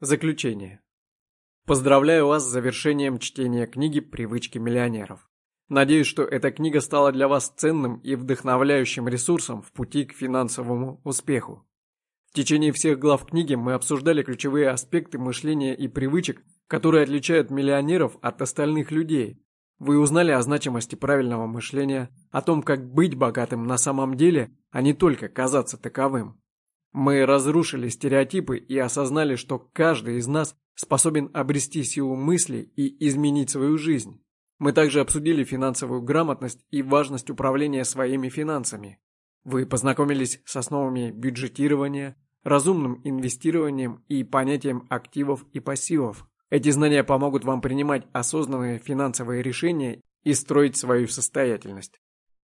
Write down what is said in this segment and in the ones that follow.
Заключение. Поздравляю вас с завершением чтения книги «Привычки миллионеров». Надеюсь, что эта книга стала для вас ценным и вдохновляющим ресурсом в пути к финансовому успеху. В течение всех глав книги мы обсуждали ключевые аспекты мышления и привычек, которые отличают миллионеров от остальных людей. Вы узнали о значимости правильного мышления, о том, как быть богатым на самом деле, а не только казаться таковым. Мы разрушили стереотипы и осознали, что каждый из нас способен обрести силу мысли и изменить свою жизнь. Мы также обсудили финансовую грамотность и важность управления своими финансами. Вы познакомились с основами бюджетирования, разумным инвестированием и понятием активов и пассивов. Эти знания помогут вам принимать осознанные финансовые решения и строить свою состоятельность.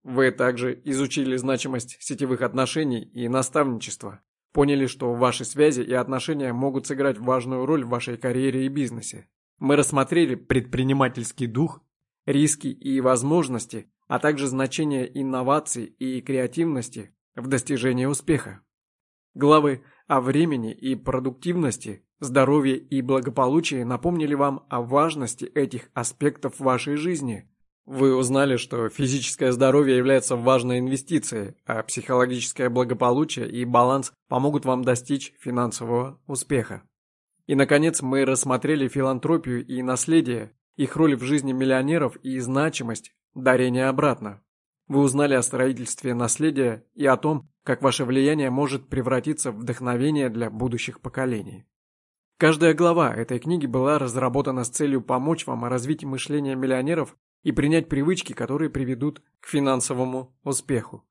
Вы также изучили значимость сетевых отношений и наставничества. Поняли, что ваши связи и отношения могут сыграть важную роль в вашей карьере и бизнесе. Мы рассмотрели предпринимательский дух, риски и возможности, а также значение инноваций и креативности в достижении успеха. Главы о времени и продуктивности, здоровье и благополучии напомнили вам о важности этих аспектов вашей жизни, вы узнали, что физическое здоровье является важной инвестицией, а психологическое благополучие и баланс помогут вам достичь финансового успеха. И, наконец, мы рассмотрели филантропию и наследие, их роль в жизни миллионеров и значимость дарения обратно. Вы узнали о строительстве наследия и о том, как ваше влияние может превратиться в вдохновение для будущих поколений. Каждая глава этой книги была разработана с целью помочь вам развить мышление миллионеров и принять привычки, которые приведут к финансовому успеху.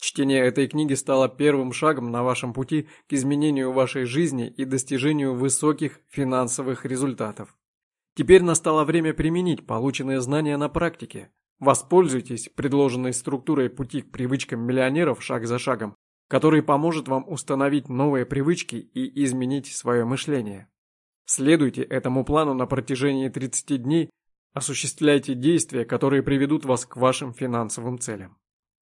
Чтение этой книги стало первым шагом на вашем пути к изменению вашей жизни и достижению высоких финансовых результатов. Теперь настало время применить полученные знания на практике. Воспользуйтесь предложенной структурой пути к привычкам миллионеров шаг за шагом, который поможет вам установить новые привычки и изменить свое мышление. Следуйте этому плану на протяжении 30 дней Осуществляйте действия, которые приведут вас к вашим финансовым целям.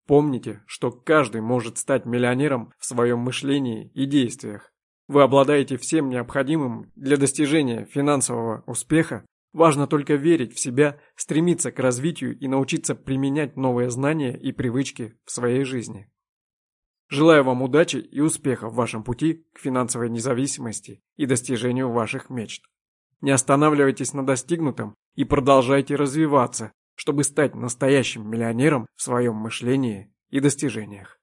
Помните, что каждый может стать миллионером в своем мышлении и действиях. Вы обладаете всем необходимым для достижения финансового успеха. Важно только верить в себя, стремиться к развитию и научиться применять новые знания и привычки в своей жизни. Желаю вам удачи и успеха в вашем пути к финансовой независимости и достижению ваших мечт. Не останавливайтесь на достигнутом и продолжайте развиваться, чтобы стать настоящим миллионером в своем мышлении и достижениях.